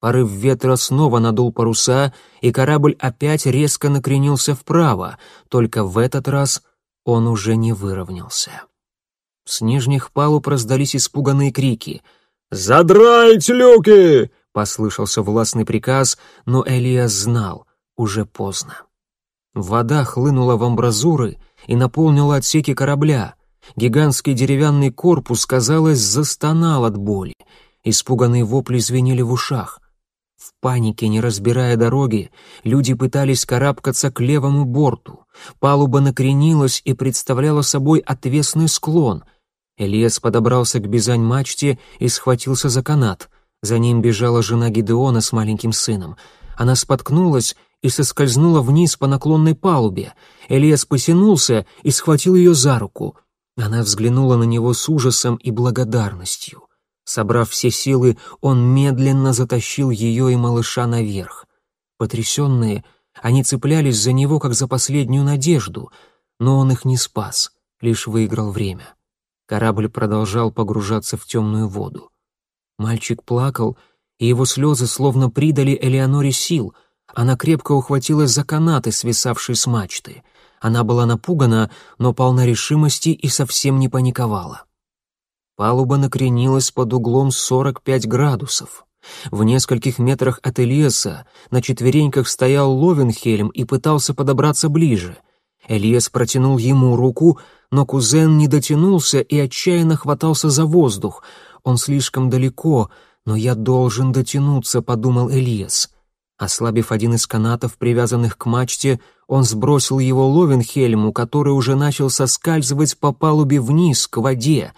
Порыв ветра снова надул паруса, и корабль опять резко накренился вправо, только в этот раз он уже не выровнялся. С нижних палуб раздались испуганные крики. «Задрать люки!» — послышался властный приказ, но Элиас знал, уже поздно. Вода хлынула в амбразуры и наполнила отсеки корабля. Гигантский деревянный корпус, казалось, застонал от боли. Испуганные вопли звенели в ушах. В панике, не разбирая дороги, люди пытались карабкаться к левому борту. Палуба накренилась и представляла собой отвесный склон. Элиас подобрался к бизань-мачте и схватился за канат. За ним бежала жена Гидеона с маленьким сыном. Она споткнулась и соскользнула вниз по наклонной палубе. Элиас посинулся и схватил ее за руку. Она взглянула на него с ужасом и благодарностью. Собрав все силы, он медленно затащил ее и малыша наверх. Потрясенные, они цеплялись за него, как за последнюю надежду, но он их не спас, лишь выиграл время. Корабль продолжал погружаться в темную воду. Мальчик плакал, и его слезы словно придали Элеоноре сил. Она крепко ухватилась за канаты, свисавшие с мачты. Она была напугана, но полна решимости и совсем не паниковала. Палуба накренилась под углом 45 градусов. В нескольких метрах от Элиаса на четвереньках стоял Ловенхельм и пытался подобраться ближе. Элиас протянул ему руку, но кузен не дотянулся и отчаянно хватался за воздух. Он слишком далеко, но я должен дотянуться, подумал Элиас. Ослабив один из канатов, привязанных к мачте, он сбросил его Ловенхельму, который уже начал соскальзывать по палубе вниз, к воде.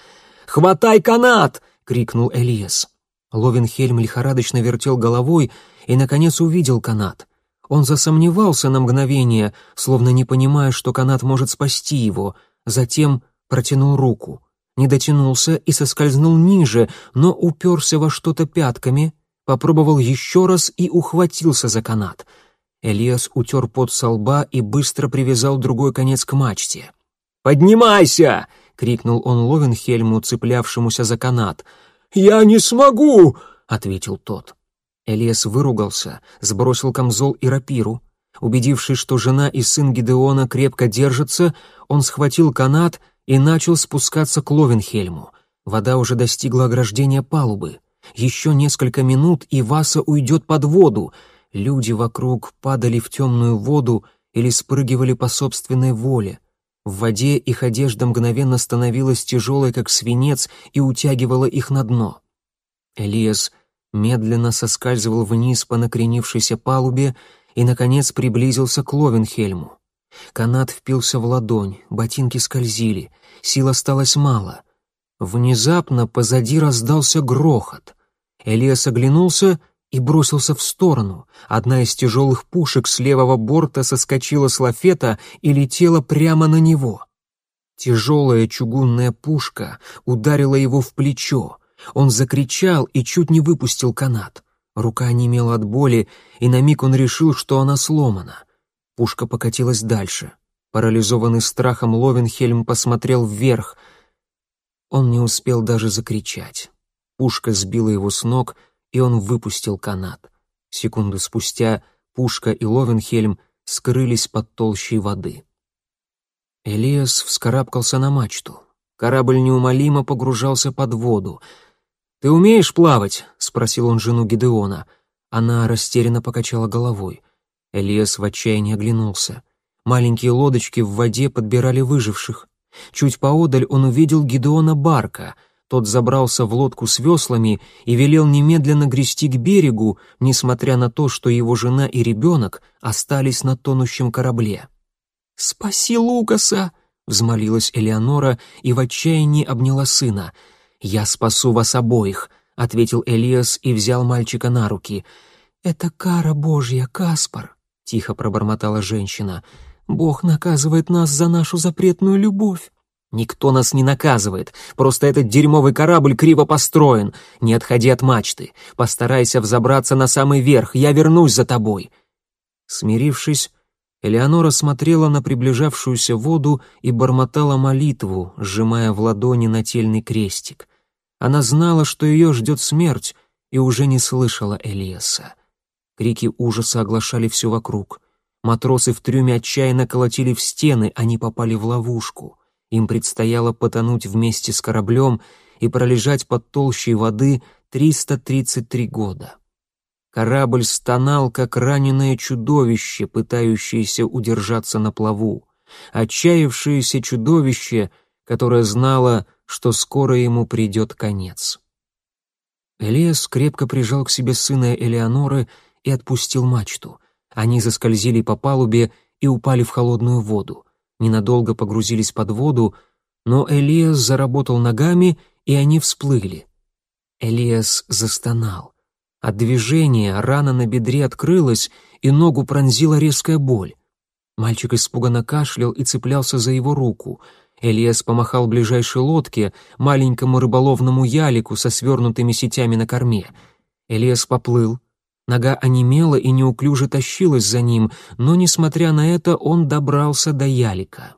«Хватай канат!» — крикнул Элиас. Ловенхельм лихорадочно вертел головой и, наконец, увидел канат. Он засомневался на мгновение, словно не понимая, что канат может спасти его, затем протянул руку. Не дотянулся и соскользнул ниже, но уперся во что-то пятками, попробовал еще раз и ухватился за канат. Элиас утер пот со лба и быстро привязал другой конец к мачте. «Поднимайся!» — крикнул он Ловенхельму, цеплявшемуся за канат. «Я не смогу!» — ответил тот. Элиас выругался, сбросил камзол и рапиру. Убедившись, что жена и сын Гидеона крепко держатся, он схватил канат и начал спускаться к Ловенхельму. Вода уже достигла ограждения палубы. Еще несколько минут, и Васа уйдет под воду. Люди вокруг падали в темную воду или спрыгивали по собственной воле. В воде их одежда мгновенно становилась тяжелой, как свинец, и утягивала их на дно. Элиас медленно соскальзывал вниз по накренившейся палубе и, наконец, приблизился к Ловенхельму. Канат впился в ладонь, ботинки скользили, сил осталось мало. Внезапно позади раздался грохот. Элиас оглянулся и бросился в сторону. Одна из тяжелых пушек с левого борта соскочила с лафета и летела прямо на него. Тяжелая чугунная пушка ударила его в плечо. Он закричал и чуть не выпустил канат. Рука онемела от боли, и на миг он решил, что она сломана. Пушка покатилась дальше. Парализованный страхом Ловенхельм посмотрел вверх. Он не успел даже закричать. Пушка сбила его с ног, и он выпустил канат. Секунду спустя Пушка и Ловенхельм скрылись под толщей воды. Элиас вскарабкался на мачту. Корабль неумолимо погружался под воду. «Ты умеешь плавать?» — спросил он жену Гидеона. Она растерянно покачала головой. Элиас в отчаянии оглянулся. Маленькие лодочки в воде подбирали выживших. Чуть поодаль он увидел Гидеона Барка — тот забрался в лодку с веслами и велел немедленно грести к берегу, несмотря на то, что его жена и ребенок остались на тонущем корабле. «Спаси Лукаса!» — взмолилась Элеонора и в отчаянии обняла сына. «Я спасу вас обоих», — ответил Элиас и взял мальчика на руки. «Это кара Божья, Каспар», — тихо пробормотала женщина. «Бог наказывает нас за нашу запретную любовь». Никто нас не наказывает, просто этот дерьмовый корабль криво построен. Не отходи от мачты, постарайся взобраться на самый верх, я вернусь за тобой». Смирившись, Элеонора смотрела на приближавшуюся воду и бормотала молитву, сжимая в ладони нательный крестик. Она знала, что ее ждет смерть, и уже не слышала Элиаса. Крики ужаса оглашали все вокруг. Матросы в трюме отчаянно колотили в стены, они попали в ловушку. Им предстояло потонуть вместе с кораблем и пролежать под толщей воды 333 года. Корабль стонал, как раненое чудовище, пытающееся удержаться на плаву. Отчаявшееся чудовище, которое знало, что скоро ему придет конец. Элиас крепко прижал к себе сына Элеоноры и отпустил мачту. Они заскользили по палубе и упали в холодную воду ненадолго погрузились под воду, но Элиас заработал ногами, и они всплыли. Элиас застонал. От движения рана на бедре открылась, и ногу пронзила резкая боль. Мальчик испуганно кашлял и цеплялся за его руку. Элиас помахал ближайшей лодке, маленькому рыболовному ялику со свернутыми сетями на корме. Элиас поплыл, Нога онемела и неуклюже тащилась за ним, но, несмотря на это, он добрался до ялика.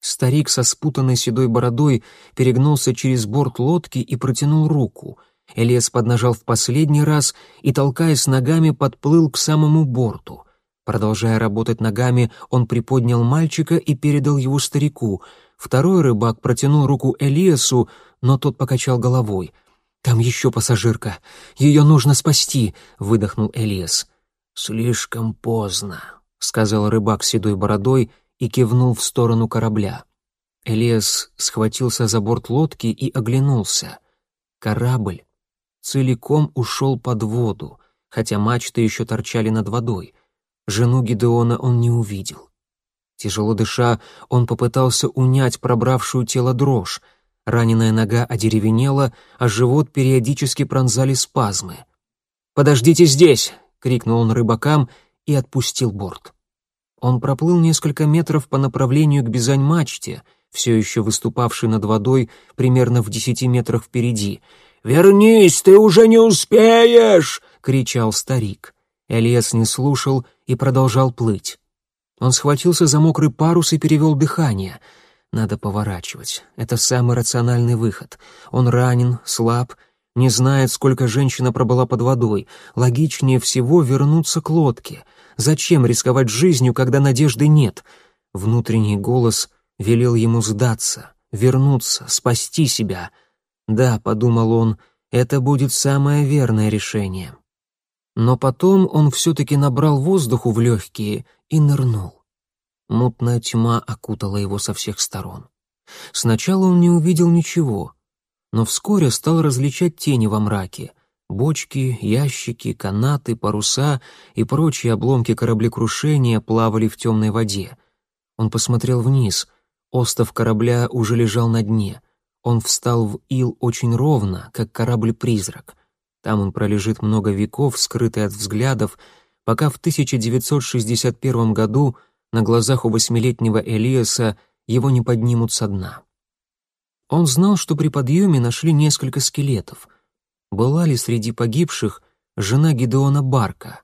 Старик со спутанной седой бородой перегнулся через борт лодки и протянул руку. Элиас поднажал в последний раз и, толкаясь ногами, подплыл к самому борту. Продолжая работать ногами, он приподнял мальчика и передал его старику. Второй рыбак протянул руку Элиасу, но тот покачал головой — «Там еще пассажирка. Ее нужно спасти», — выдохнул Элиас. «Слишком поздно», — сказал рыбак с седой бородой и кивнул в сторону корабля. Элиас схватился за борт лодки и оглянулся. Корабль целиком ушел под воду, хотя мачты еще торчали над водой. Жену Гидеона он не увидел. Тяжело дыша, он попытался унять пробравшую тело дрожь. Раненая нога одеревенела, а живот периодически пронзали спазмы. «Подождите здесь!» — крикнул он рыбакам и отпустил борт. Он проплыл несколько метров по направлению к Бизань-мачте, все еще выступавшей над водой примерно в десяти метрах впереди. «Вернись, ты уже не успеешь!» — кричал старик. Элиас не слушал и продолжал плыть. Он схватился за мокрый парус и перевел дыхание. Надо поворачивать. Это самый рациональный выход. Он ранен, слаб, не знает, сколько женщина пробыла под водой. Логичнее всего вернуться к лодке. Зачем рисковать жизнью, когда надежды нет? Внутренний голос велел ему сдаться, вернуться, спасти себя. Да, подумал он, это будет самое верное решение. Но потом он все-таки набрал воздуху в легкие и нырнул. Мутная тьма окутала его со всех сторон. Сначала он не увидел ничего, но вскоре стал различать тени во мраке. Бочки, ящики, канаты, паруса и прочие обломки кораблекрушения плавали в темной воде. Он посмотрел вниз. Остов корабля уже лежал на дне. Он встал в ил очень ровно, как корабль-призрак. Там он пролежит много веков, скрытый от взглядов, пока в 1961 году на глазах у восьмилетнего Элиаса его не поднимут со дна. Он знал, что при подъеме нашли несколько скелетов. Была ли среди погибших жена Гидеона Барка?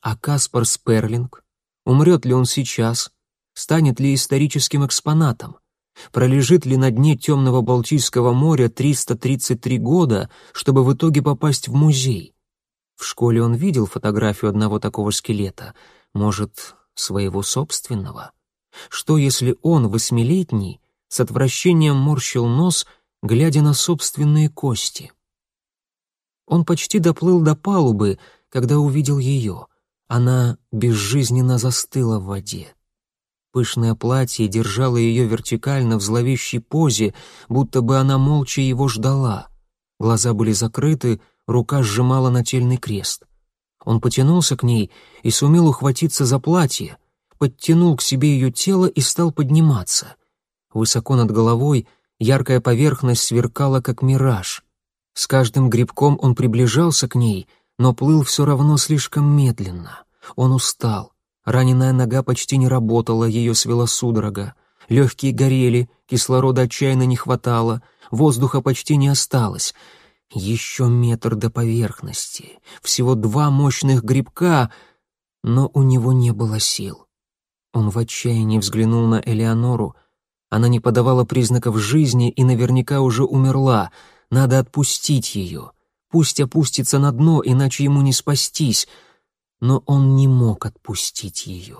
А Каспар Сперлинг? Умрет ли он сейчас? Станет ли историческим экспонатом? Пролежит ли на дне темного Балтийского моря 333 года, чтобы в итоге попасть в музей? В школе он видел фотографию одного такого скелета. Может, своего собственного? Что если он, восьмилетний, с отвращением морщил нос, глядя на собственные кости? Он почти доплыл до палубы, когда увидел ее. Она безжизненно застыла в воде. Пышное платье держало ее вертикально в зловещей позе, будто бы она молча его ждала. Глаза были закрыты, рука сжимала нательный крест. Он потянулся к ней и сумел ухватиться за платье, подтянул к себе ее тело и стал подниматься. Высоко над головой яркая поверхность сверкала, как мираж. С каждым грибком он приближался к ней, но плыл все равно слишком медленно. Он устал. Раненая нога почти не работала, ее свела судорога. Легкие горели, кислорода отчаянно не хватало, воздуха почти не осталось — еще метр до поверхности, всего два мощных грибка, но у него не было сил. Он в отчаянии взглянул на Элеонору. Она не подавала признаков жизни и наверняка уже умерла. Надо отпустить ее. Пусть опустится на дно, иначе ему не спастись. Но он не мог отпустить ее.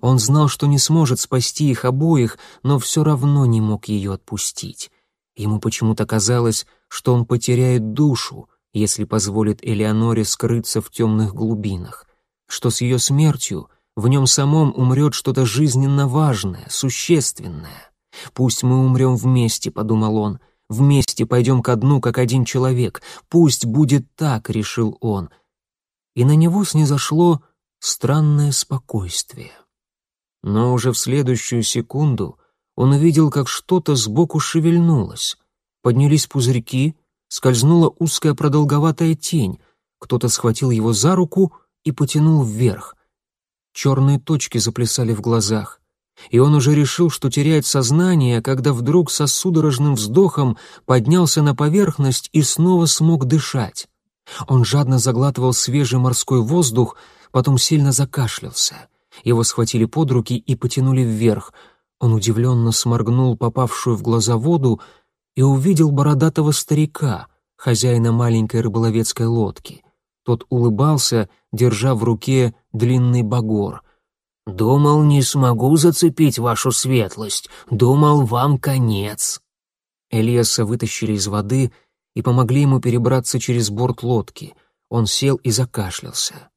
Он знал, что не сможет спасти их обоих, но все равно не мог ее отпустить. Ему почему-то казалось, что он потеряет душу, если позволит Элеоноре скрыться в темных глубинах, что с ее смертью в нем самом умрет что-то жизненно важное, существенное. «Пусть мы умрем вместе», — подумал он, — «вместе пойдем ко дну, как один человек. Пусть будет так», — решил он. И на него снизошло странное спокойствие. Но уже в следующую секунду он увидел, как что-то сбоку шевельнулось поднялись пузырьки, скользнула узкая продолговатая тень, кто-то схватил его за руку и потянул вверх. Черные точки заплясали в глазах, и он уже решил, что теряет сознание, когда вдруг со судорожным вздохом поднялся на поверхность и снова смог дышать. Он жадно заглатывал свежий морской воздух, потом сильно закашлялся. Его схватили под руки и потянули вверх. Он удивленно сморгнул попавшую в глаза воду, и увидел бородатого старика, хозяина маленькой рыболовецкой лодки. Тот улыбался, держа в руке длинный багор. «Думал, не смогу зацепить вашу светлость. Думал, вам конец». Элиаса вытащили из воды и помогли ему перебраться через борт лодки. Он сел и закашлялся.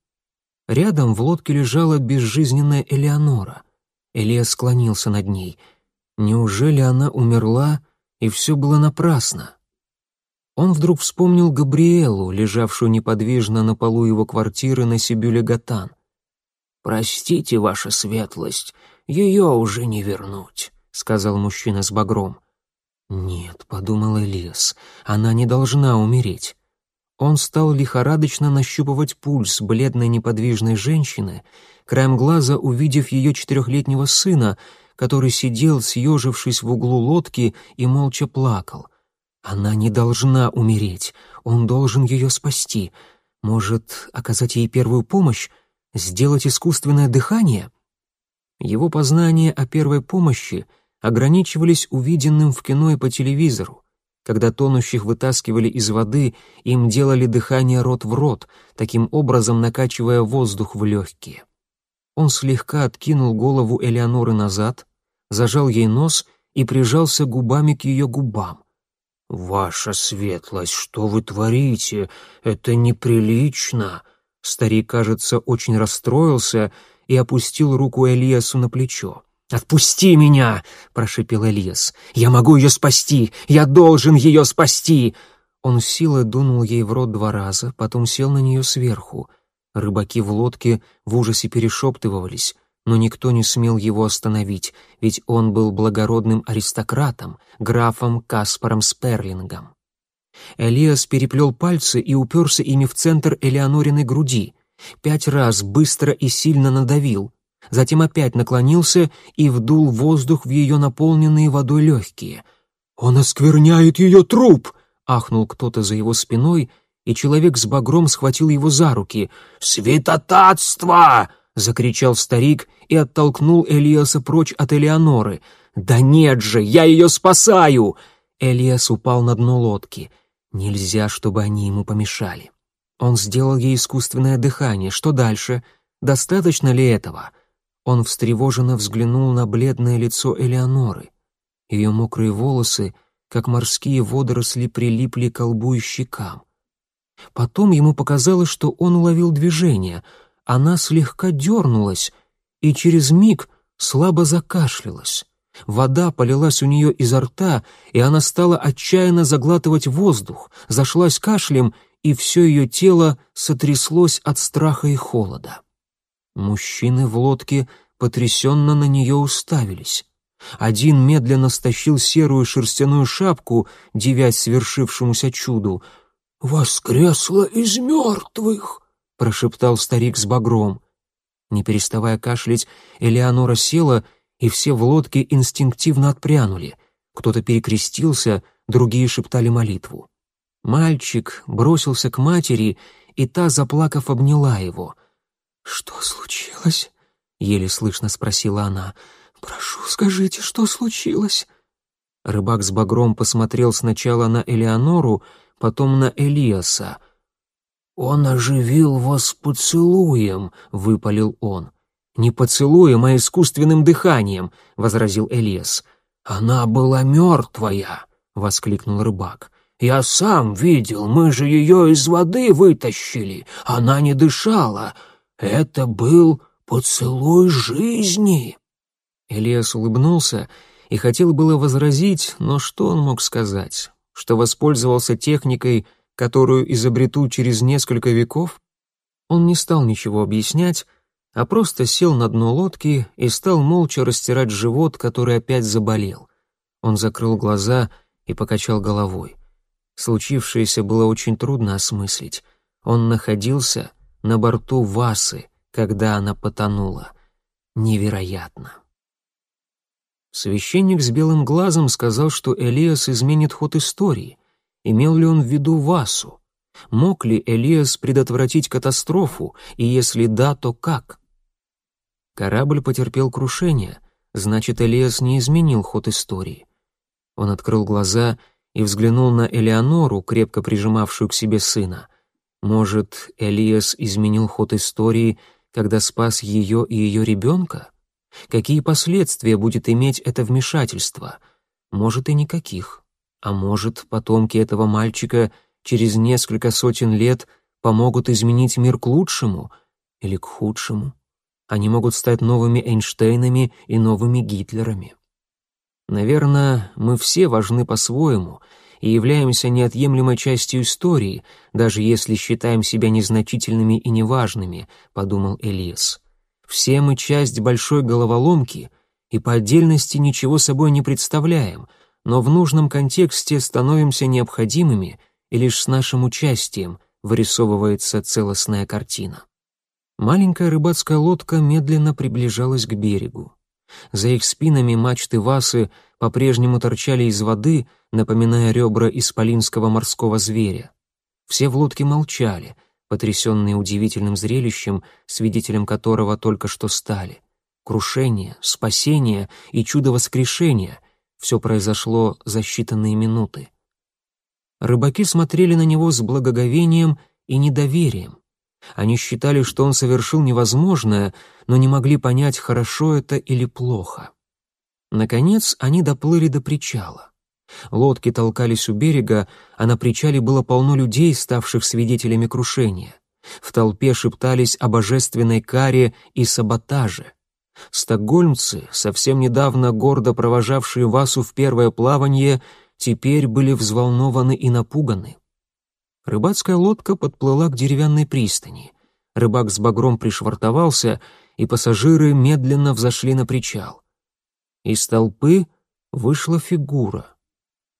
Рядом в лодке лежала безжизненная Элеонора. Элиас склонился над ней. Неужели она умерла и все было напрасно. Он вдруг вспомнил Габриэлу, лежавшую неподвижно на полу его квартиры на Сибюле Гатан. «Простите, ваша светлость, ее уже не вернуть», — сказал мужчина с багром. «Нет», — подумал Элиас, — «она не должна умереть». Он стал лихорадочно нащупывать пульс бледной неподвижной женщины, краем глаза увидев ее четырехлетнего сына, который сидел, съежившись в углу лодки и молча плакал. Она не должна умереть, он должен ее спасти. Может, оказать ей первую помощь, сделать искусственное дыхание? Его познания о первой помощи ограничивались увиденным в кино и по телевизору. Когда тонущих вытаскивали из воды, им делали дыхание рот в рот, таким образом накачивая воздух в легкие. Он слегка откинул голову Элеоноры назад, зажал ей нос и прижался губами к ее губам. «Ваша светлость, что вы творите? Это неприлично!» Старик, кажется, очень расстроился и опустил руку Элиасу на плечо. «Отпусти меня!» — прошипел Элиас. «Я могу ее спасти! Я должен ее спасти!» Он силой дунул ей в рот два раза, потом сел на нее сверху. Рыбаки в лодке в ужасе перешептывались, но никто не смел его остановить, ведь он был благородным аристократом, графом Каспаром Сперлингом. Элиас переплел пальцы и уперся ими в центр Элеонориной груди. Пять раз быстро и сильно надавил затем опять наклонился и вдул воздух в ее наполненные водой легкие. «Он оскверняет ее труп!» — ахнул кто-то за его спиной, и человек с багром схватил его за руки. «Святотатство!» — закричал старик и оттолкнул Элиаса прочь от Элеоноры. «Да нет же, я ее спасаю!» Элиас упал на дно лодки. Нельзя, чтобы они ему помешали. Он сделал ей искусственное дыхание. Что дальше? Достаточно ли этого? Он встревоженно взглянул на бледное лицо Элеоноры. Ее мокрые волосы, как морские водоросли, прилипли к лбу и щекам. Потом ему показалось, что он уловил движение. Она слегка дернулась и через миг слабо закашлялась. Вода полилась у нее изо рта, и она стала отчаянно заглатывать воздух, зашлась кашлем, и все ее тело сотряслось от страха и холода. Мужчины в лодке потрясенно на нее уставились. Один медленно стащил серую шерстяную шапку, девясь свершившемуся чуду. «Воскресла из мертвых!» — прошептал старик с багром. Не переставая кашлять, Элеонора села, и все в лодке инстинктивно отпрянули. Кто-то перекрестился, другие шептали молитву. Мальчик бросился к матери, и та, заплакав, обняла его — «Что случилось?» — еле слышно спросила она. «Прошу, скажите, что случилось?» Рыбак с багром посмотрел сначала на Элеонору, потом на Элиаса. «Он оживил вас поцелуем», — выпалил он. «Не поцелуем, а искусственным дыханием», — возразил Элиас. «Она была мертвая», — воскликнул рыбак. «Я сам видел, мы же ее из воды вытащили. Она не дышала. Это был поцелуй жизни!» Элиас улыбнулся и хотел было возразить, но что он мог сказать? Что воспользовался техникой, которую изобретут через несколько веков? Он не стал ничего объяснять, а просто сел на дно лодки и стал молча растирать живот, который опять заболел. Он закрыл глаза и покачал головой. Случившееся было очень трудно осмыслить. Он находился на борту Васы, когда она потонула. Невероятно. Священник с белым глазом сказал, что Элиас изменит ход истории. Имел ли он в виду Васу? Мог ли Элиас предотвратить катастрофу, и если да, то как? Корабль потерпел крушение, значит, Элиас не изменил ход истории. Он открыл глаза и взглянул на Элеонору, крепко прижимавшую к себе сына. Может, Элиас изменил ход истории, когда спас ее и ее ребенка? Какие последствия будет иметь это вмешательство? Может, и никаких. А может, потомки этого мальчика через несколько сотен лет помогут изменить мир к лучшему или к худшему? Они могут стать новыми Эйнштейнами и новыми Гитлерами. Наверное, мы все важны по-своему — и являемся неотъемлемой частью истории, даже если считаем себя незначительными и неважными», — подумал Элиас. «Все мы часть большой головоломки и по отдельности ничего собой не представляем, но в нужном контексте становимся необходимыми и лишь с нашим участием вырисовывается целостная картина. Маленькая рыбацкая лодка медленно приближалась к берегу. За их спинами мачты Васы по-прежнему торчали из воды, напоминая ребра исполинского морского зверя. Все в лодке молчали, потрясенные удивительным зрелищем, свидетелем которого только что стали. Крушение, спасение и чудо воскрешения — все произошло за считанные минуты. Рыбаки смотрели на него с благоговением и недоверием. Они считали, что он совершил невозможное, но не могли понять, хорошо это или плохо. Наконец они доплыли до причала. Лодки толкались у берега, а на причале было полно людей, ставших свидетелями крушения. В толпе шептались о божественной каре и саботаже. Стокгольмцы, совсем недавно гордо провожавшие Васу в первое плавание, теперь были взволнованы и напуганы. Рыбацкая лодка подплыла к деревянной пристани. Рыбак с багром пришвартовался, и пассажиры медленно взошли на причал. Из толпы вышла фигура.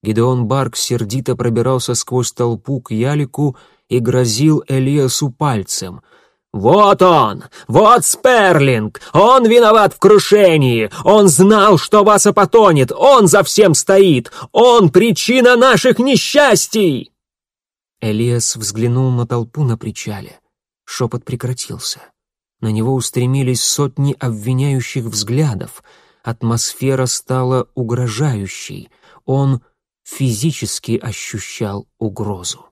Гидеон Барк сердито пробирался сквозь толпу к Ялику и грозил Элиасу пальцем. «Вот он! Вот Сперлинг! Он виноват в крушении! Он знал, что Васа потонет! Он за всем стоит! Он причина наших несчастий!» Элиас взглянул на толпу на причале. Шепот прекратился. На него устремились сотни обвиняющих взглядов. Атмосфера стала угрожающей. Он физически ощущал угрозу.